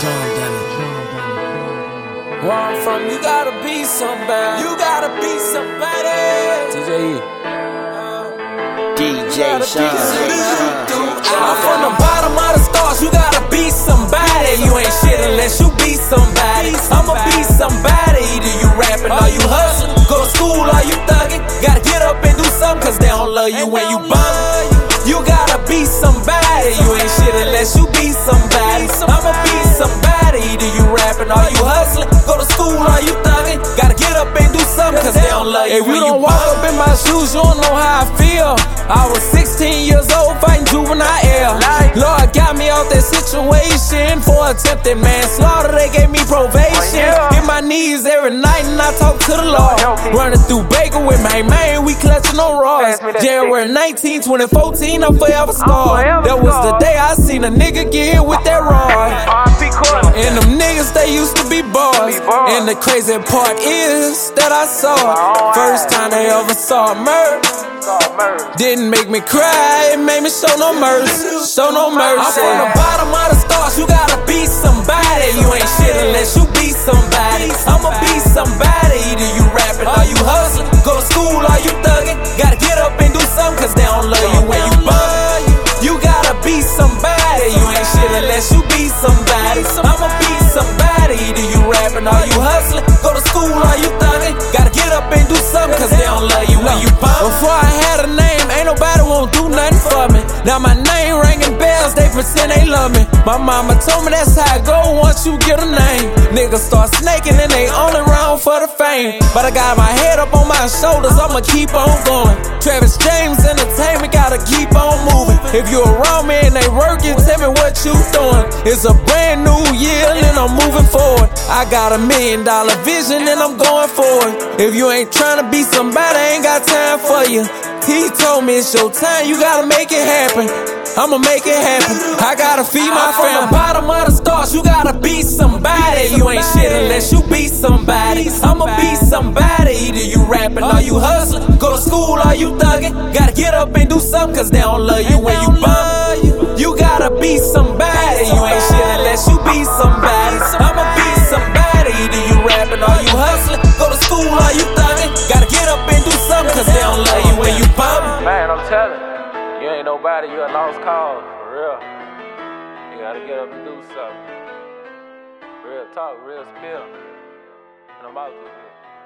Where I'm from, you gotta be somebody. You gotta be somebody. TJE. DJ Sean. I'm from the bottom of the stars, you gotta be somebody. You ain't shit unless you be somebody. I'ma be somebody. Either you rapping or you hustling. Go to school or you thugging. Gotta get up and do something, cause they don't love you when you bum. Don't love you If you you don't walk up in my shoes, you don't know how I feel. I was 16 years old fighting juvenile L. Lord got me out that situation for attempted manslaughter. They gave me probation. Hit my knees every night and I talk to the Lord. Running through Baker with my man, we clutching on rods. January 19, 2014, I'm forever scarred. That was the day I seen a nigga get hit with that rod. And them niggas, they used to be boys. And the crazy part is that I saw it. First time they ever saw murder. Didn't make me cry, it made me show no mercy. Show no mercy. I'm from the bottom rapping or you hustling. Go to school or you thugging. Gotta get up and do something, cause they don't love you when you bum. Before I had a name, ain't nobody won't do nothing for me. Now my name ringing bells, they pretend they love me. My mama told me that's how it go once you get a name. Niggas start snaking and they only round for the fame. But I got my head up on my shoulders, I'ma keep on going. Travis James Entertainment gotta keep on moving. If you around me and they working, tell me what you doing. It's a brand new year I'm moving forward. I got a million dollar vision and I'm going for it. If you ain't trying to be somebody, I ain't got time for you. He told me it's your time, you gotta make it happen. I'ma make it happen. I gotta feed my I'm from the bottom of the stars, you gotta be somebody. You ain't shit unless you be somebody. I'ma be somebody. Either you rapping or you hustling. Go to school or you thugging. Gotta get up and do something, cause they don't love you when you bum. Nobody, you a lost cause, for real. You gotta get up and do something. Real talk, real spill. And I'm out this.